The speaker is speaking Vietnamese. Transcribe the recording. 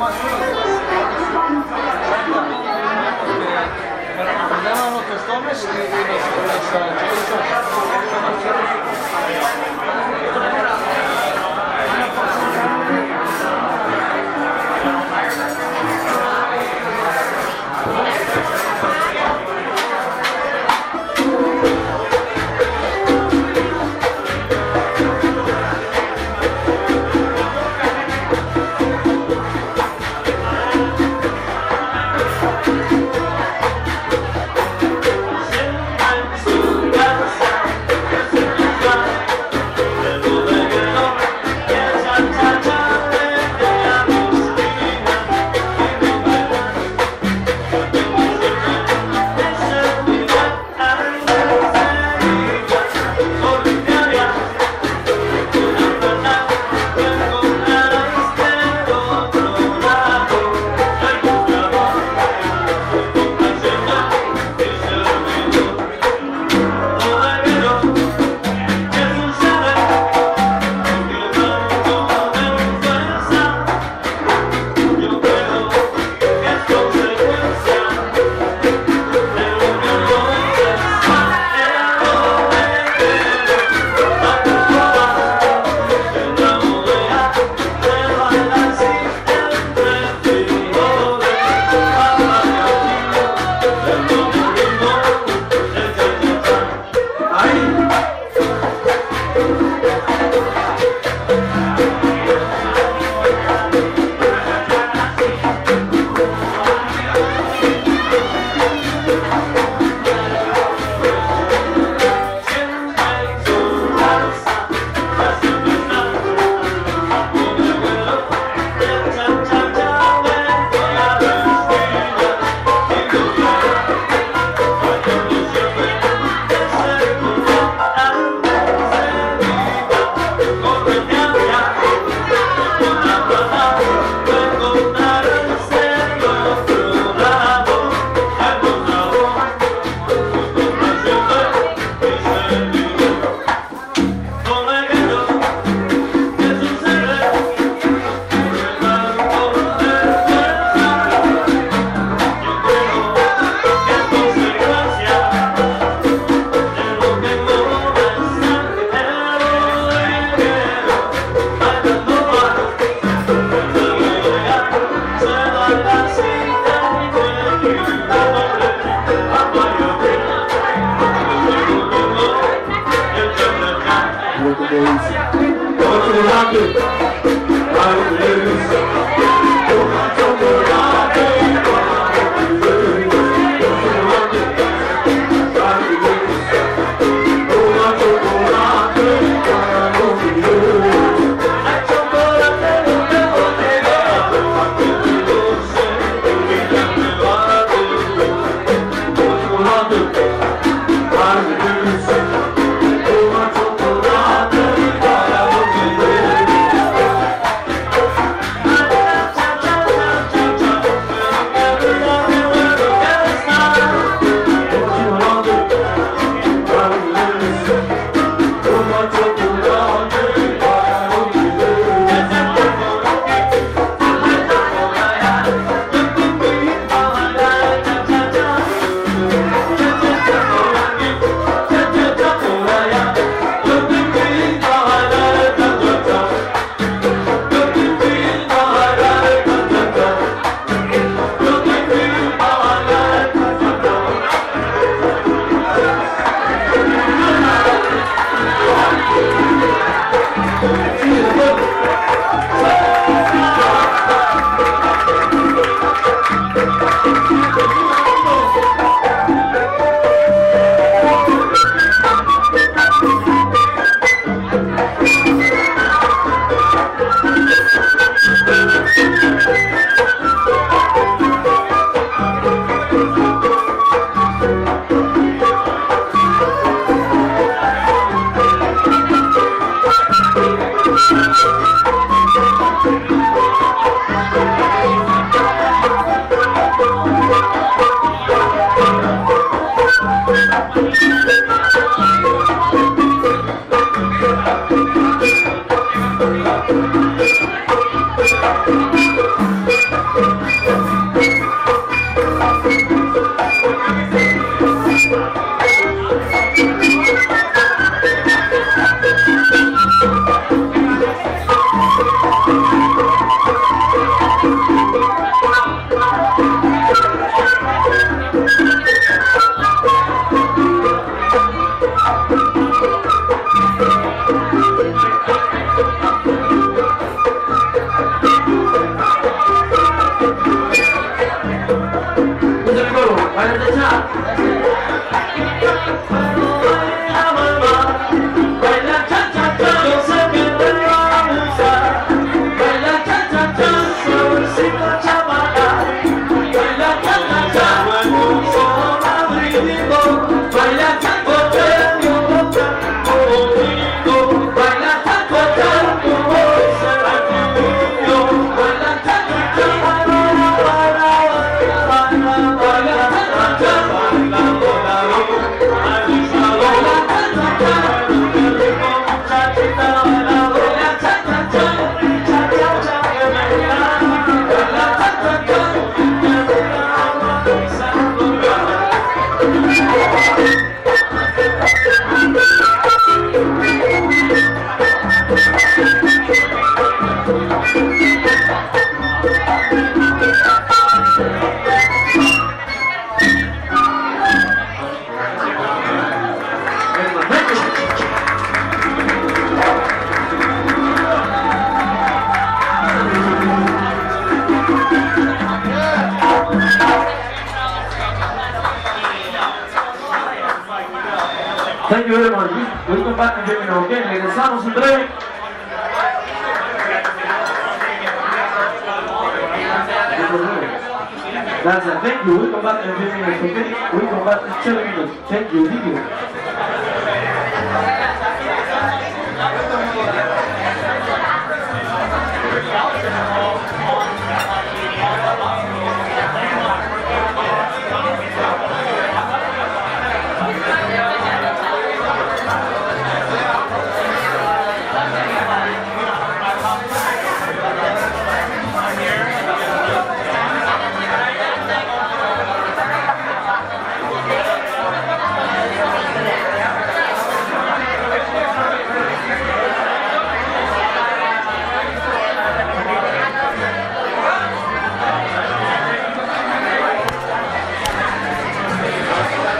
Andiamo a quest'ora e scriviamo su questa... you. Very much. We'll come back and terminó. Ok, regresamos en breve. Gracias. Thank you. We come back in a few minutes. Okay? We'll come back in 7 minutes. Thank you. Thank you.